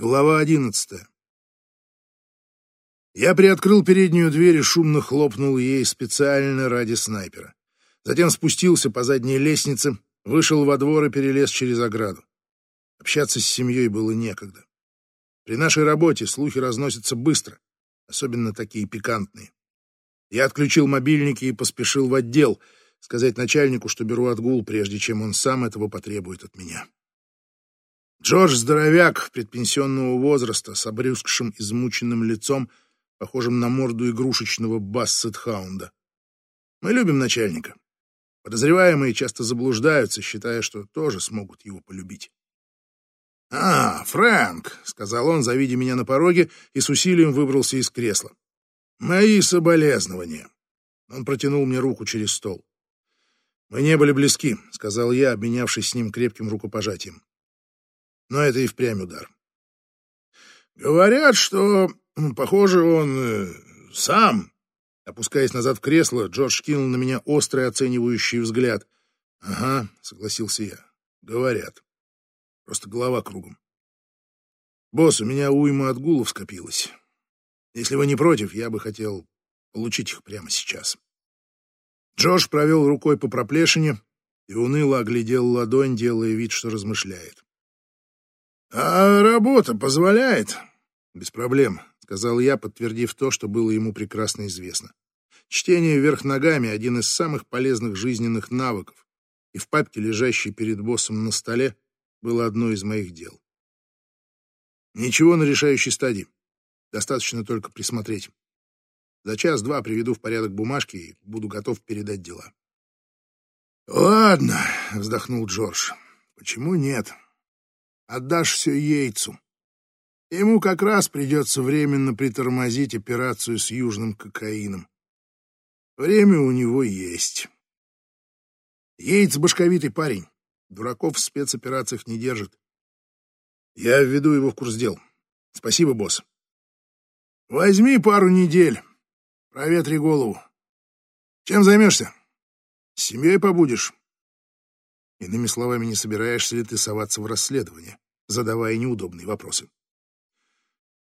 Глава одиннадцатая. Я приоткрыл переднюю дверь и шумно хлопнул ей специально ради снайпера. Затем спустился по задней лестнице, вышел во двор и перелез через ограду. Общаться с семьей было некогда. При нашей работе слухи разносятся быстро, особенно такие пикантные. Я отключил мобильники и поспешил в отдел, сказать начальнику, что беру отгул, прежде чем он сам этого потребует от меня. Джордж здоровяк предпенсионного возраста с обрюзгшим измученным лицом, похожим на морду игрушечного бассет-хаунда. Мы любим начальника. Подозреваемые часто заблуждаются, считая, что тоже смогут его полюбить. «А, Фрэнк!» — сказал он, завидя меня на пороге, и с усилием выбрался из кресла. «Мои соболезнования!» Он протянул мне руку через стол. «Мы не были близки», — сказал я, обменявшись с ним крепким рукопожатием но это и впрямь удар. Говорят, что, похоже, он э, сам. Опускаясь назад в кресло, Джордж кинул на меня острый оценивающий взгляд. Ага, согласился я. Говорят. Просто голова кругом. Босс, у меня уйма отгулов скопилось. Если вы не против, я бы хотел получить их прямо сейчас. Джордж провел рукой по проплешине и уныло оглядел ладонь, делая вид, что размышляет. «А работа позволяет?» «Без проблем», — сказал я, подтвердив то, что было ему прекрасно известно. Чтение вверх ногами — один из самых полезных жизненных навыков, и в папке, лежащей перед боссом на столе, было одно из моих дел. Ничего на решающей стадии. Достаточно только присмотреть. За час-два приведу в порядок бумажки и буду готов передать дела. «Ладно», — вздохнул Джордж, — «почему нет?» Отдашь все яйцу. Ему как раз придется временно притормозить операцию с южным кокаином. Время у него есть. Яйц башковитый парень. Дураков в спецоперациях не держит. Я введу его в курс дел. Спасибо, босс. Возьми пару недель. Проветри голову. Чем займешься? С семьей побудешь. Иными словами, не собираешься ли ты соваться в расследование, задавая неудобные вопросы?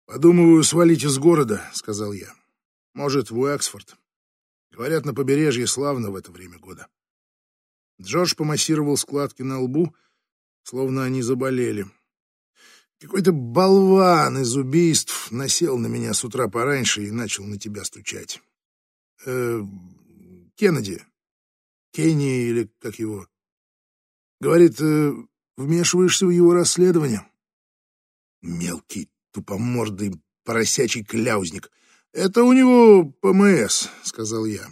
«Подумываю свалить из города», — сказал я. «Может, в Уэксфорд. Говорят, на побережье славно в это время года». Джордж помассировал складки на лбу, словно они заболели. Какой-то болван из убийств насел на меня с утра пораньше и начал на тебя стучать. Э, Кеннеди. Кенни или как его? Говорит, э, вмешиваешься в его расследование. Мелкий, тупомордый, поросячий кляузник. Это у него ПМС, сказал я.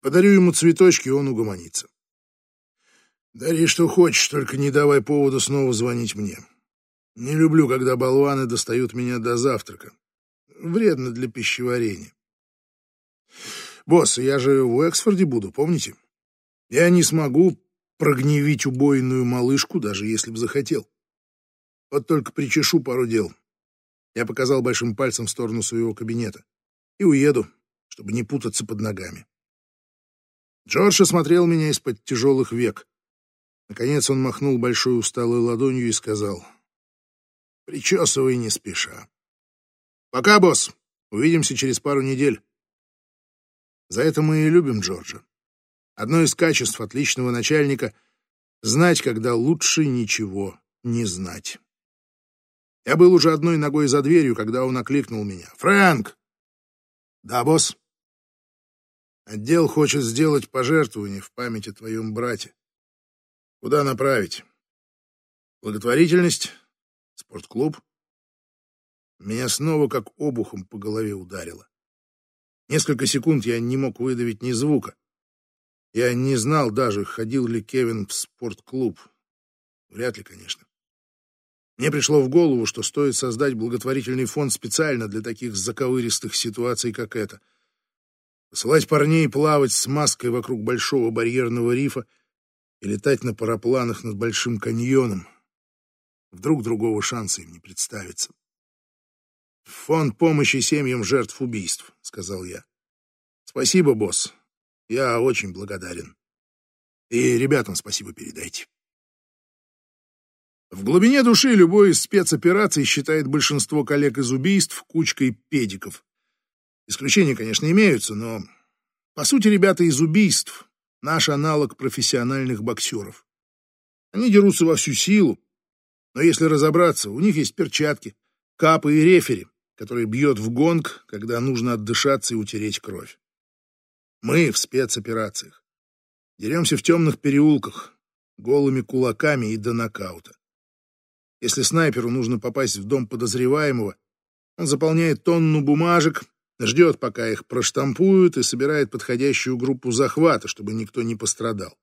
Подарю ему цветочки, он угомонится. Дари, что хочешь, только не давай повода снова звонить мне. Не люблю, когда болваны достают меня до завтрака. Вредно для пищеварения. Босс, я же в Эксфорде буду, помните? Я не смогу прогневить убойную малышку, даже если бы захотел. Вот только причешу пару дел. Я показал большим пальцем в сторону своего кабинета. И уеду, чтобы не путаться под ногами. Джордж осмотрел меня из-под тяжелых век. Наконец он махнул большой усталой ладонью и сказал, «Причесывай не спеша». «Пока, босс. Увидимся через пару недель». За это мы и любим Джорджа. Одно из качеств отличного начальника — знать, когда лучше ничего не знать. Я был уже одной ногой за дверью, когда он окликнул меня. «Фрэнк!» «Да, босс?» «Отдел хочет сделать пожертвование в память о твоем брате. Куда направить? Благотворительность? Спортклуб?» Меня снова как обухом по голове ударило. Несколько секунд я не мог выдавить ни звука. Я не знал даже, ходил ли Кевин в спортклуб. Вряд ли, конечно. Мне пришло в голову, что стоит создать благотворительный фонд специально для таких заковыристых ситуаций, как эта. Посылать парней плавать с маской вокруг большого барьерного рифа и летать на парапланах над Большим каньоном. Вдруг другого шанса им не представится. «Фонд помощи семьям жертв убийств», — сказал я. «Спасибо, босс. Я очень благодарен. И ребятам спасибо передайте. В глубине души любой из спецопераций считает большинство коллег из убийств кучкой педиков. Исключения, конечно, имеются, но по сути ребята из убийств — наш аналог профессиональных боксеров. Они дерутся во всю силу, но если разобраться, у них есть перчатки, капы и рефери, которые бьет в гонг, когда нужно отдышаться и утереть кровь. Мы в спецоперациях. Деремся в темных переулках, голыми кулаками и до нокаута. Если снайперу нужно попасть в дом подозреваемого, он заполняет тонну бумажек, ждет, пока их проштампуют, и собирает подходящую группу захвата, чтобы никто не пострадал.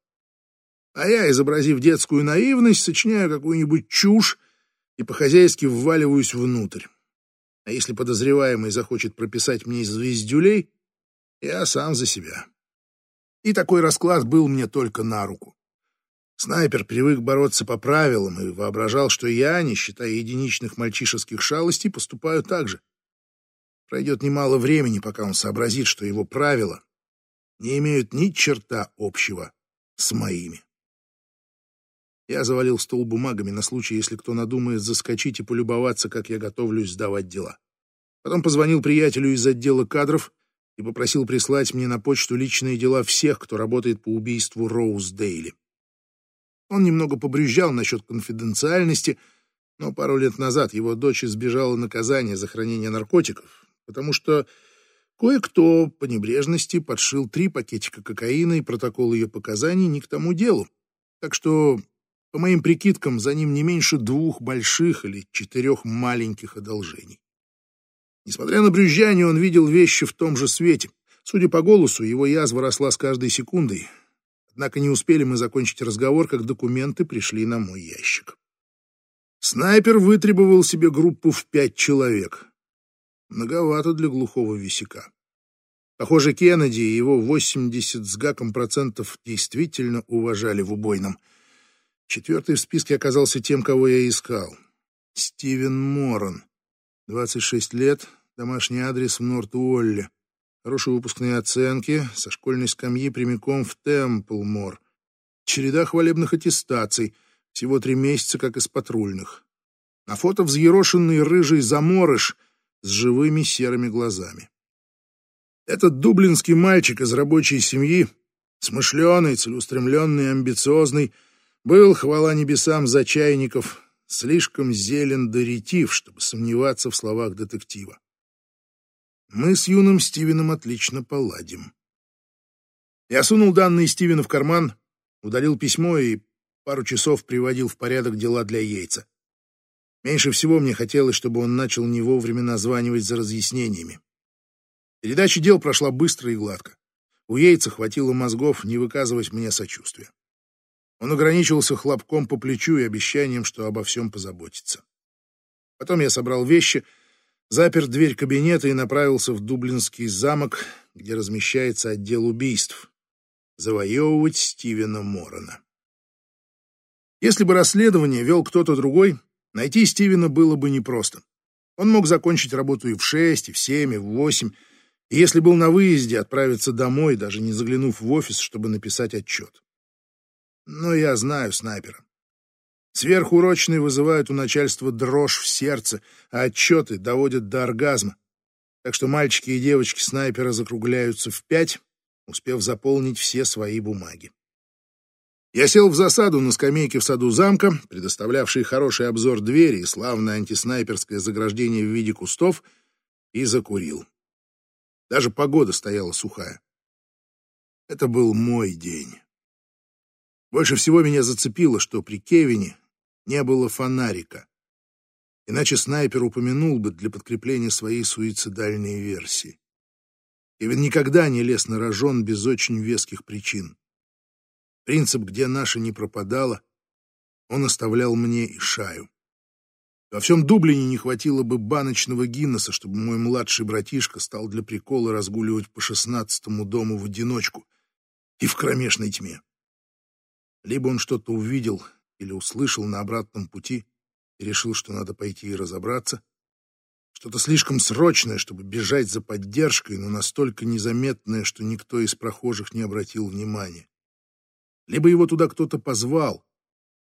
А я, изобразив детскую наивность, сочиняю какую-нибудь чушь и по-хозяйски вваливаюсь внутрь. А если подозреваемый захочет прописать мне звездюлей, я сам за себя. И такой расклад был мне только на руку. Снайпер привык бороться по правилам и воображал, что я, не считая единичных мальчишеских шалостей, поступаю так же. Пройдет немало времени, пока он сообразит, что его правила не имеют ни черта общего с моими. Я завалил стол бумагами на случай, если кто надумает заскочить и полюбоваться, как я готовлюсь сдавать дела. Потом позвонил приятелю из отдела кадров и попросил прислать мне на почту личные дела всех, кто работает по убийству Роуз Дейли. Он немного побрюзжал насчет конфиденциальности, но пару лет назад его дочь избежала наказания за хранение наркотиков, потому что кое-кто по небрежности подшил три пакетика кокаина и протокол ее показаний не к тому делу. Так что, по моим прикидкам, за ним не меньше двух больших или четырех маленьких одолжений. Несмотря на брюзжание, он видел вещи в том же свете. Судя по голосу, его язва росла с каждой секундой. Однако не успели мы закончить разговор, как документы пришли на мой ящик. Снайпер вытребовал себе группу в пять человек. Многовато для глухого висяка. Похоже, Кеннеди и его 80 с гаком процентов действительно уважали в убойном. Четвертый в списке оказался тем, кого я искал. Стивен Моррон. 26 лет, домашний адрес в Норт-Уолле. Хорошие выпускные оценки, со школьной скамьи прямиком в Темплмор. Череда хвалебных аттестаций, всего три месяца, как из патрульных. На фото взъерошенный рыжий заморыш с живыми серыми глазами. Этот дублинский мальчик из рабочей семьи, смышленый, целеустремленный, амбициозный, был, хвала небесам, за чайников, слишком зелен да чтобы сомневаться в словах детектива. Мы с юным Стивеном отлично поладим. Я сунул данные Стивена в карман, удалил письмо и пару часов приводил в порядок дела для яйца. Меньше всего мне хотелось, чтобы он начал не вовремя названивать за разъяснениями. Передача дел прошла быстро и гладко. У яйца хватило мозгов не выказывать мне сочувствия. Он ограничивался хлопком по плечу и обещанием, что обо всем позаботится. Потом я собрал вещи, запер дверь кабинета и направился в Дублинский замок, где размещается отдел убийств, завоевывать Стивена Морона. Если бы расследование вел кто-то другой, Найти Стивена было бы непросто. Он мог закончить работу и в шесть, и в семь, и в восемь, и если был на выезде, отправиться домой, даже не заглянув в офис, чтобы написать отчет. Но я знаю снайпера. Сверхурочные вызывают у начальства дрожь в сердце, а отчеты доводят до оргазма. Так что мальчики и девочки снайпера закругляются в пять, успев заполнить все свои бумаги. Я сел в засаду на скамейке в саду замка, предоставлявшей хороший обзор двери и славное антиснайперское заграждение в виде кустов, и закурил. Даже погода стояла сухая. Это был мой день. Больше всего меня зацепило, что при Кевине не было фонарика. Иначе снайпер упомянул бы для подкрепления своей суицидальной версии. Кевин никогда не лез на рожон без очень веских причин. Принцип «где наша не пропадала» он оставлял мне и Шаю. Во всем Дублине не хватило бы баночного Гиннесса, чтобы мой младший братишка стал для прикола разгуливать по шестнадцатому дому в одиночку и в кромешной тьме. Либо он что-то увидел или услышал на обратном пути и решил, что надо пойти и разобраться, что-то слишком срочное, чтобы бежать за поддержкой, но настолько незаметное, что никто из прохожих не обратил внимания либо его туда кто-то позвал,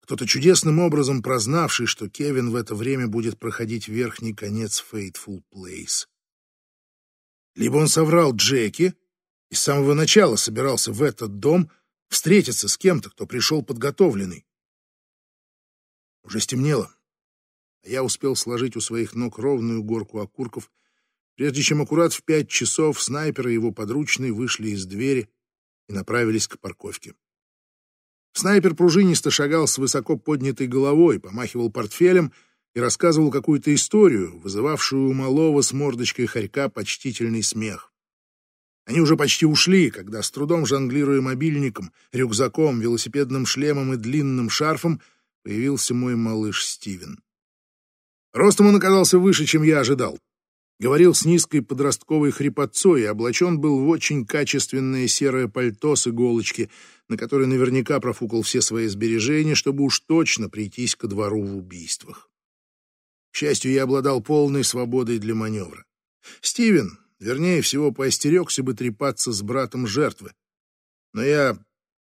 Кто-то чудесным образом прознавший, что Кевин в это время будет проходить верхний конец Fateful Place. Либо он соврал Джеки и с самого начала собирался в этот дом встретиться с кем-то, кто пришел подготовленный. Уже стемнело, а я успел сложить у своих ног ровную горку окурков, прежде чем аккурат в пять часов снайпер и его подручный вышли из двери и направились к парковке. Снайпер пружинисто шагал с высоко поднятой головой, помахивал портфелем и рассказывал какую-то историю, вызывавшую у малого с мордочкой хорька почтительный смех. Они уже почти ушли, когда, с трудом жонглируя мобильником, рюкзаком, велосипедным шлемом и длинным шарфом, появился мой малыш Стивен. Ростом он оказался выше, чем я ожидал. Говорил с низкой подростковой хрипотцой и облачен был в очень качественное серое пальто с иголочки, на которое наверняка профукал все свои сбережения, чтобы уж точно прийтись ко двору в убийствах. К счастью, я обладал полной свободой для маневра. Стивен, вернее всего, поостерегся бы трепаться с братом жертвы. Но я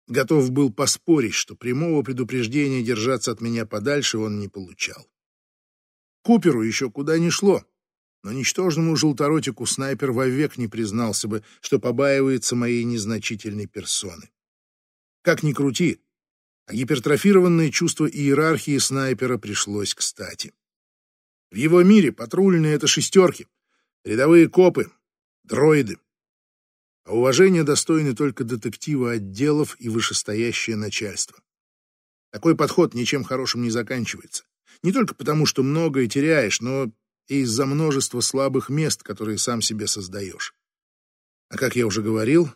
готов был поспорить, что прямого предупреждения держаться от меня подальше он не получал. Куперу еще куда ни шло но ничтожному желторотику снайпер вовек не признался бы, что побаивается моей незначительной персоны. Как ни крути, а гипертрофированное чувство иерархии снайпера пришлось кстати. В его мире патрульные — это шестерки, рядовые копы, дроиды. А уважение достойны только детективы отделов и вышестоящее начальство. Такой подход ничем хорошим не заканчивается. Не только потому, что многое теряешь, но и из-за множества слабых мест, которые сам себе создаешь. А как я уже говорил,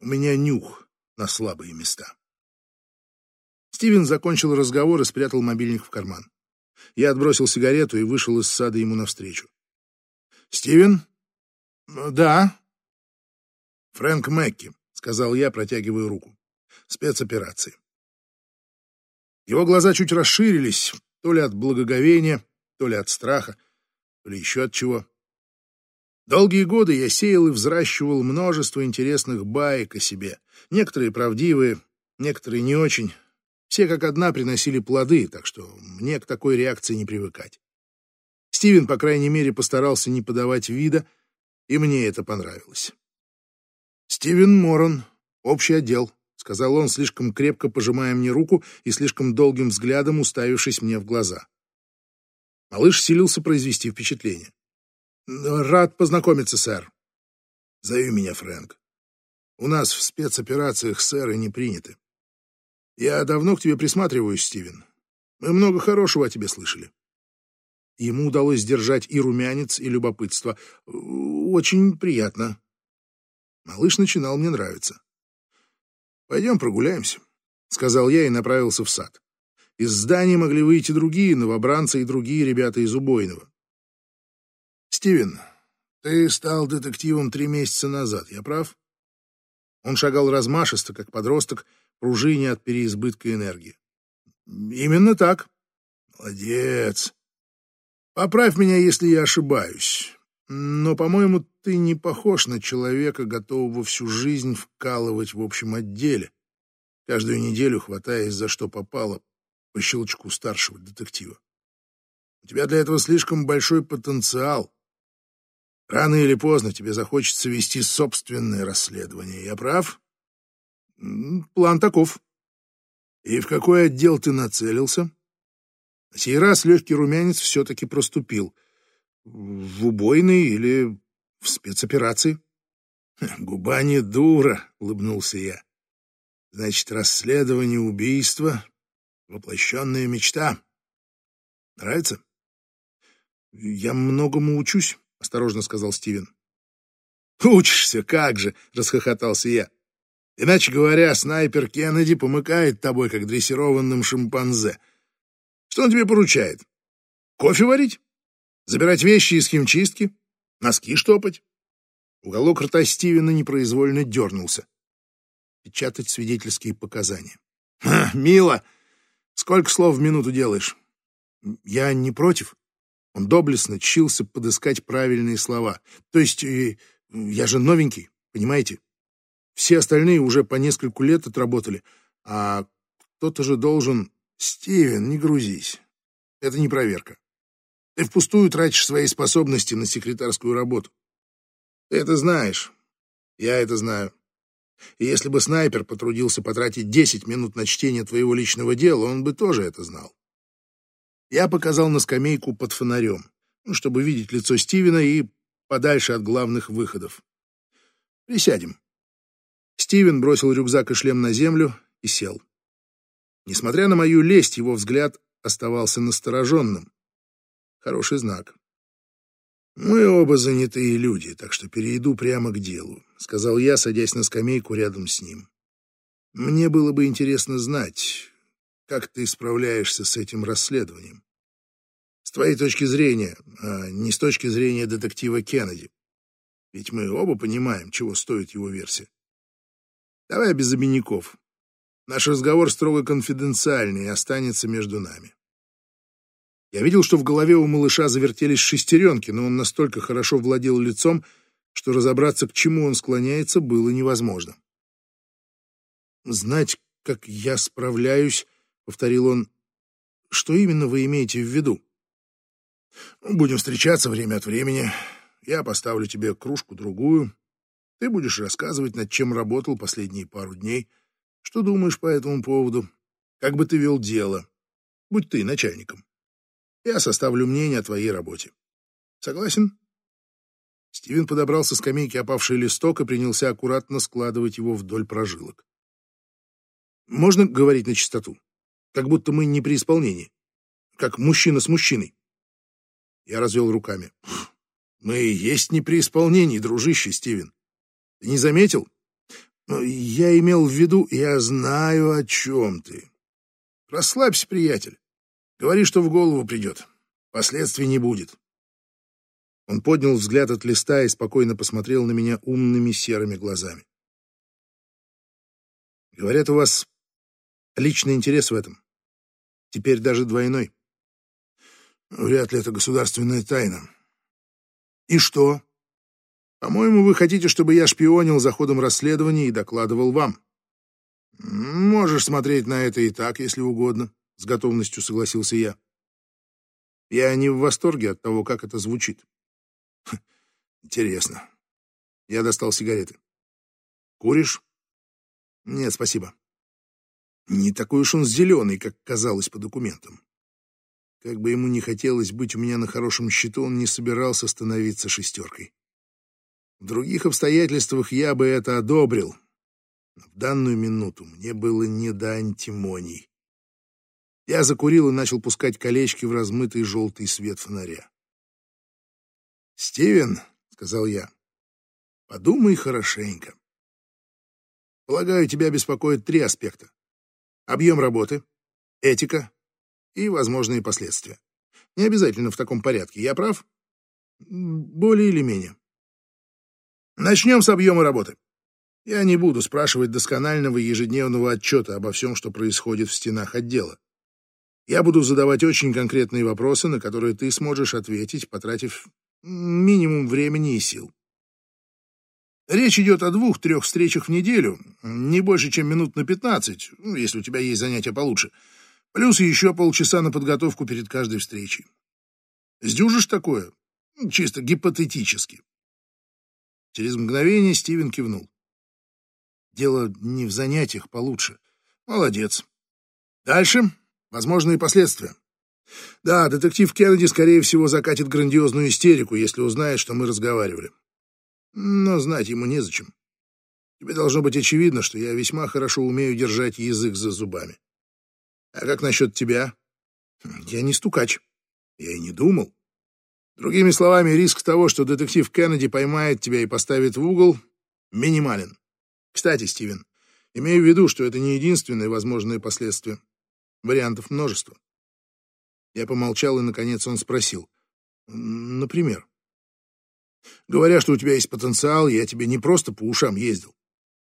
у меня нюх на слабые места. Стивен закончил разговор и спрятал мобильник в карман. Я отбросил сигарету и вышел из сада ему навстречу. «Стивен?» «Да». «Фрэнк Мэкки», — сказал я, протягивая руку. «Спецоперации». Его глаза чуть расширились, то ли от благоговения, то ли от страха или еще от чего. Долгие годы я сеял и взращивал множество интересных баек о себе. Некоторые правдивые, некоторые не очень. Все как одна приносили плоды, так что мне к такой реакции не привыкать. Стивен, по крайней мере, постарался не подавать вида, и мне это понравилось. «Стивен Морон, общий отдел», — сказал он, слишком крепко пожимая мне руку и слишком долгим взглядом уставившись мне в глаза. Малыш силился произвести впечатление. «Рад познакомиться, сэр». «Зови меня Фрэнк. У нас в спецоперациях сэры не приняты. Я давно к тебе присматриваюсь, Стивен. Мы много хорошего о тебе слышали». Ему удалось сдержать и румянец, и любопытство. «Очень приятно». Малыш начинал мне нравиться. «Пойдем прогуляемся», — сказал я и направился в сад. Из здания могли выйти другие новобранцы и другие ребята из убойного. «Стивен, ты стал детективом три месяца назад, я прав?» Он шагал размашисто, как подросток, пружине от переизбытка энергии. «Именно так». «Молодец. Поправь меня, если я ошибаюсь. Но, по-моему, ты не похож на человека, готового всю жизнь вкалывать в общем отделе, каждую неделю хватаясь за что попало, по щелчку старшего детектива. У тебя для этого слишком большой потенциал. Рано или поздно тебе захочется вести собственное расследование. Я прав? План таков. И в какой отдел ты нацелился? На сей раз легкий румянец все-таки проступил. В убойный или в спецоперации? Губа не дура, улыбнулся я. Значит, расследование убийства Воплощенная мечта. Нравится? Я многому учусь, осторожно сказал Стивен. Учишься, как же, расхохотался я. Иначе говоря, снайпер Кеннеди помыкает тобой, как дрессированным шимпанзе. Что он тебе поручает? Кофе варить? Забирать вещи из химчистки? Носки штопать? Уголок рта Стивена непроизвольно дернулся. Печатать свидетельские показания. «Ха, мило!» Сколько слов в минуту делаешь? Я не против. Он доблестно чился подыскать правильные слова. То есть, э, я же новенький, понимаете? Все остальные уже по нескольку лет отработали, а кто-то же должен... Стивен, не грузись. Это не проверка. Ты впустую тратишь свои способности на секретарскую работу. Ты это знаешь. Я это знаю. И если бы снайпер потрудился потратить 10 минут на чтение твоего личного дела, он бы тоже это знал. Я показал на скамейку под фонарем, ну, чтобы видеть лицо Стивена и подальше от главных выходов. Присядем. Стивен бросил рюкзак и шлем на землю и сел. Несмотря на мою лесть, его взгляд оставался настороженным. Хороший знак. «Мы оба занятые люди, так что перейду прямо к делу», — сказал я, садясь на скамейку рядом с ним. «Мне было бы интересно знать, как ты справляешься с этим расследованием. С твоей точки зрения, а не с точки зрения детектива Кеннеди. Ведь мы оба понимаем, чего стоит его версия. Давай без обиняков. Наш разговор строго конфиденциальный и останется между нами. Я видел, что в голове у малыша завертелись шестеренки, но он настолько хорошо владел лицом, что разобраться, к чему он склоняется, было невозможно. «Знать, как я справляюсь», — повторил он, — «что именно вы имеете в виду?» «Будем встречаться время от времени. Я поставлю тебе кружку-другую. Ты будешь рассказывать, над чем работал последние пару дней, что думаешь по этому поводу, как бы ты вел дело. Будь ты начальником. Я составлю мнение о твоей работе. Согласен? Стивен подобрал со скамейки опавший листок и принялся аккуратно складывать его вдоль прожилок. Можно говорить на чистоту? Как будто мы не при исполнении. Как мужчина с мужчиной. Я развел руками. Мы и есть не при исполнении, дружище Стивен. Ты не заметил? Я имел в виду, я знаю, о чем ты. Расслабься, приятель. Говори, что в голову придет. Последствий не будет. Он поднял взгляд от листа и спокойно посмотрел на меня умными серыми глазами. Говорят, у вас личный интерес в этом. Теперь даже двойной. Вряд ли это государственная тайна. И что? По-моему, вы хотите, чтобы я шпионил за ходом расследования и докладывал вам. Можешь смотреть на это и так, если угодно. — с готовностью согласился я. Я не в восторге от того, как это звучит. Интересно. Я достал сигареты. Куришь? Нет, спасибо. Не такой уж он зеленый, как казалось по документам. Как бы ему не хотелось быть у меня на хорошем счету, он не собирался становиться шестеркой. В других обстоятельствах я бы это одобрил. Но в данную минуту мне было не до антимоний. Я закурил и начал пускать колечки в размытый желтый свет фонаря. «Стивен», — сказал я, — «подумай хорошенько. Полагаю, тебя беспокоят три аспекта. Объем работы, этика и возможные последствия. Не обязательно в таком порядке. Я прав? Более или менее. Начнем с объема работы. Я не буду спрашивать досконального ежедневного отчета обо всем, что происходит в стенах отдела. Я буду задавать очень конкретные вопросы, на которые ты сможешь ответить, потратив минимум времени и сил. Речь идет о двух-трех встречах в неделю, не больше, чем минут на пятнадцать, ну, если у тебя есть занятия получше, плюс еще полчаса на подготовку перед каждой встречей. Сдюжишь такое? Чисто гипотетически. Через мгновение Стивен кивнул. Дело не в занятиях получше. Молодец. Дальше Возможные последствия. Да, детектив Кеннеди, скорее всего, закатит грандиозную истерику, если узнает, что мы разговаривали. Но знать ему незачем. Тебе должно быть очевидно, что я весьма хорошо умею держать язык за зубами. А как насчет тебя? Я не стукач. Я и не думал. Другими словами, риск того, что детектив Кеннеди поймает тебя и поставит в угол, минимален. Кстати, Стивен, имею в виду, что это не единственное возможное последствие. Вариантов множество. Я помолчал, и, наконец, он спросил. Например? Говоря, что у тебя есть потенциал, я тебе не просто по ушам ездил.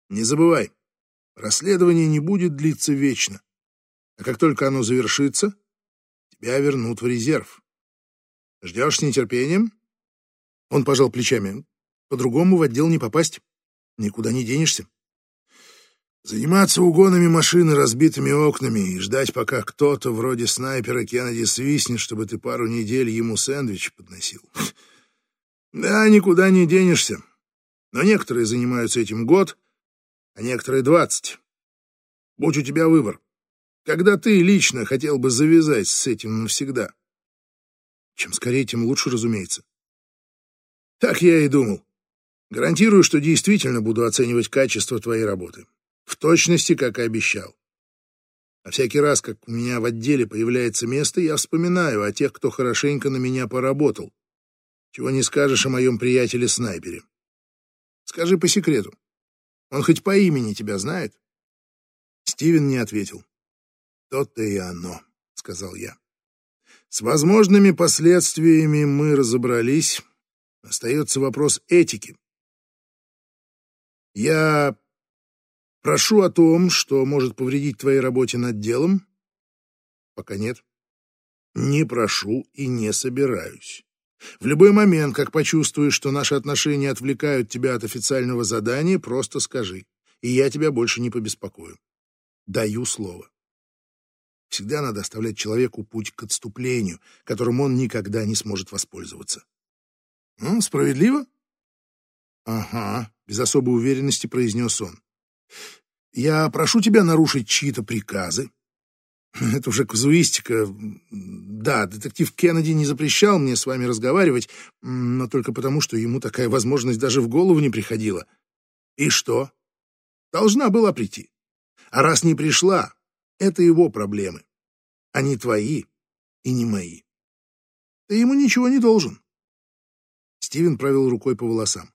Не забывай, расследование не будет длиться вечно. А как только оно завершится, тебя вернут в резерв. Ждешь с нетерпением? Он пожал плечами. По-другому в отдел не попасть. Никуда не денешься. Заниматься угонами машины разбитыми окнами и ждать, пока кто-то вроде снайпера Кеннеди свистнет, чтобы ты пару недель ему сэндвич подносил. Да, никуда не денешься. Но некоторые занимаются этим год, а некоторые двадцать. Будь у тебя выбор. Когда ты лично хотел бы завязать с этим навсегда? Чем скорее, тем лучше, разумеется. Так я и думал. Гарантирую, что действительно буду оценивать качество твоей работы. В точности, как и обещал. А всякий раз, как у меня в отделе появляется место, я вспоминаю о тех, кто хорошенько на меня поработал. Чего не скажешь о моем приятеле-снайпере. Скажи по секрету. Он хоть по имени тебя знает? Стивен не ответил. То-то и оно, сказал я. С возможными последствиями мы разобрались. Остается вопрос этики. Я прошу о том, что может повредить твоей работе над делом? Пока нет. Не прошу и не собираюсь. В любой момент, как почувствуешь, что наши отношения отвлекают тебя от официального задания, просто скажи, и я тебя больше не побеспокою. Даю слово. Всегда надо оставлять человеку путь к отступлению, которым он никогда не сможет воспользоваться. Ну, справедливо? Ага, без особой уверенности произнес он. Я прошу тебя нарушить чьи-то приказы, Это уже казуистика. Да, детектив Кеннеди не запрещал мне с вами разговаривать, но только потому, что ему такая возможность даже в голову не приходила. И что? Должна была прийти. А раз не пришла, это его проблемы. Они твои и не мои. Ты ему ничего не должен. Стивен провел рукой по волосам.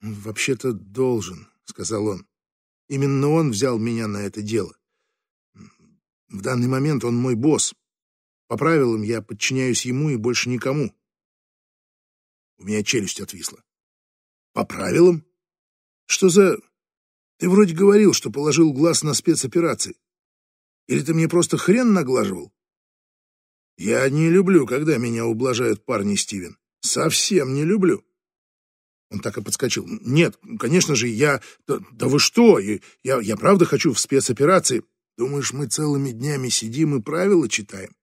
«Вообще-то должен», — сказал он. «Именно он взял меня на это дело. В данный момент он мой босс. По правилам я подчиняюсь ему и больше никому. У меня челюсть отвисла. По правилам? Что за... Ты вроде говорил, что положил глаз на спецоперации. Или ты мне просто хрен наглаживал? Я не люблю, когда меня ублажают парни, Стивен. Совсем не люблю. Он так и подскочил. Нет, конечно же, я... Да, да вы что? Я, я правда хочу в спецоперации. Думаешь, мы целыми днями сидим и правила читаем?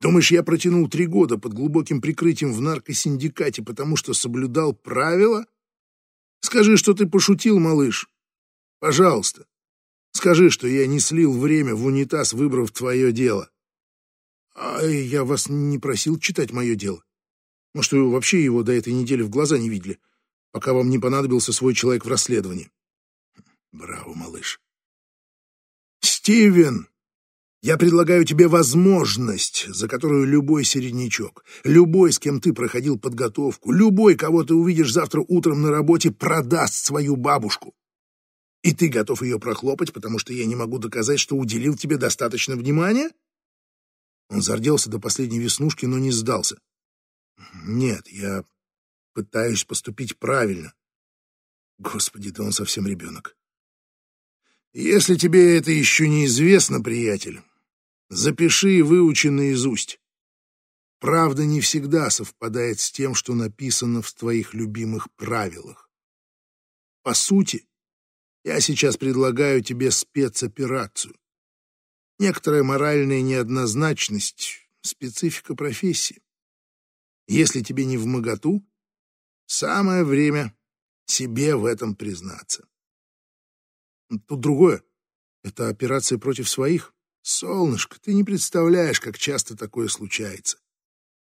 Думаешь, я протянул три года под глубоким прикрытием в наркосиндикате, потому что соблюдал правила? Скажи, что ты пошутил, малыш. Пожалуйста. Скажи, что я не слил время в унитаз, выбрав твое дело. А я вас не просил читать мое дело. Может, вы вообще его до этой недели в глаза не видели, пока вам не понадобился свой человек в расследовании. Браво, малыш. Стивен, я предлагаю тебе возможность, за которую любой середнячок, любой, с кем ты проходил подготовку, любой, кого ты увидишь завтра утром на работе, продаст свою бабушку. И ты готов ее прохлопать, потому что я не могу доказать, что уделил тебе достаточно внимания? Он зарделся до последней веснушки, но не сдался. Нет, я пытаюсь поступить правильно. Господи, да он совсем ребенок. Если тебе это еще неизвестно, приятель, запиши и выучи наизусть. Правда не всегда совпадает с тем, что написано в твоих любимых правилах. По сути, я сейчас предлагаю тебе спецоперацию. Некоторая моральная неоднозначность, специфика профессии. Если тебе не в моготу, самое время себе в этом признаться. Тут другое. Это операция против своих. Солнышко, ты не представляешь, как часто такое случается.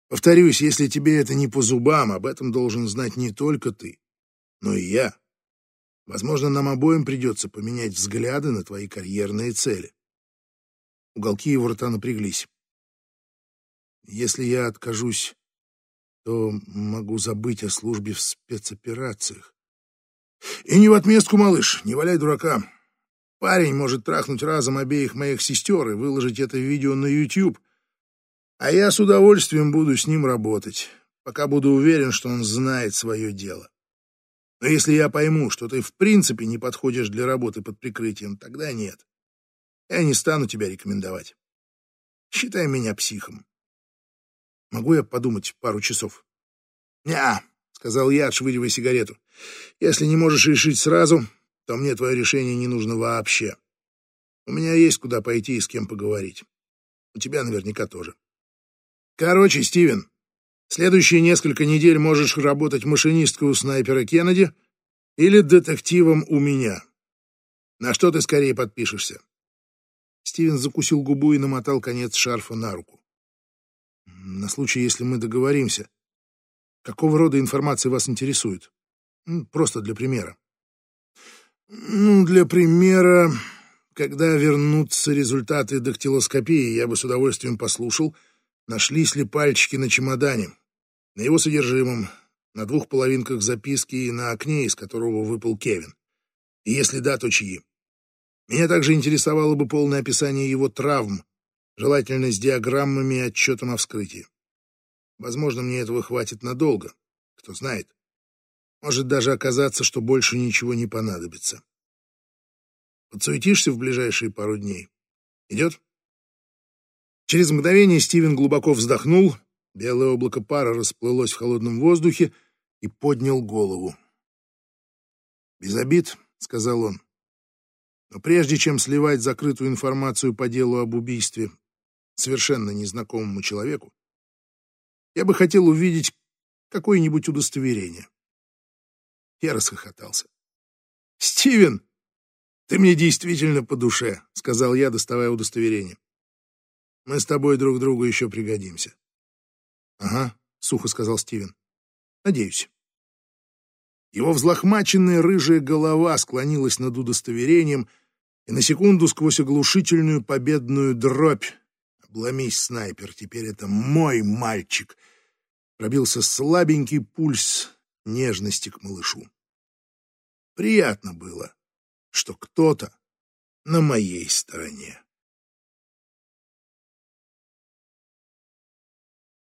Повторюсь, если тебе это не по зубам, об этом должен знать не только ты, но и я. Возможно, нам обоим придется поменять взгляды на твои карьерные цели. Уголки его рта напряглись. Если я откажусь, то могу забыть о службе в спецоперациях. И не в отместку, малыш, не валяй дурака. Парень может трахнуть разом обеих моих сестер и выложить это видео на YouTube, а я с удовольствием буду с ним работать, пока буду уверен, что он знает свое дело. Но если я пойму, что ты в принципе не подходишь для работы под прикрытием, тогда нет. Я не стану тебя рекомендовать. Считай меня психом. Могу я подумать пару часов? «Не-а», сказал я, отшвыривая сигарету. «Если не можешь решить сразу, то мне твое решение не нужно вообще. У меня есть куда пойти и с кем поговорить. У тебя наверняка тоже. Короче, Стивен, следующие несколько недель можешь работать машинисткой у снайпера Кеннеди или детективом у меня. На что ты скорее подпишешься? Стивен закусил губу и намотал конец шарфа на руку. На случай, если мы договоримся. Какого рода информация вас интересует? Просто для примера. Ну, для примера, когда вернутся результаты дактилоскопии, я бы с удовольствием послушал, нашлись ли пальчики на чемодане, на его содержимом, на двух половинках записки и на окне, из которого выпал Кевин. И если да, то чьи? Меня также интересовало бы полное описание его травм, желательно с диаграммами и отчетом о вскрытии. Возможно, мне этого хватит надолго, кто знает. Может даже оказаться, что больше ничего не понадобится. Подсуетишься в ближайшие пару дней? Идет? Через мгновение Стивен глубоко вздохнул, белое облако пара расплылось в холодном воздухе и поднял голову. «Без обид», — сказал он. Но прежде чем сливать закрытую информацию по делу об убийстве совершенно незнакомому человеку, я бы хотел увидеть какое-нибудь удостоверение. Я расхохотался. «Стивен, ты мне действительно по душе», — сказал я, доставая удостоверение. «Мы с тобой друг другу еще пригодимся». «Ага», — сухо сказал Стивен. «Надеюсь». Его взлохмаченная рыжая голова склонилась над удостоверением, и на секунду сквозь оглушительную победную дробь «Обломись, снайпер, теперь это мой мальчик!» пробился слабенький пульс нежности к малышу. Приятно было, что кто-то на моей стороне.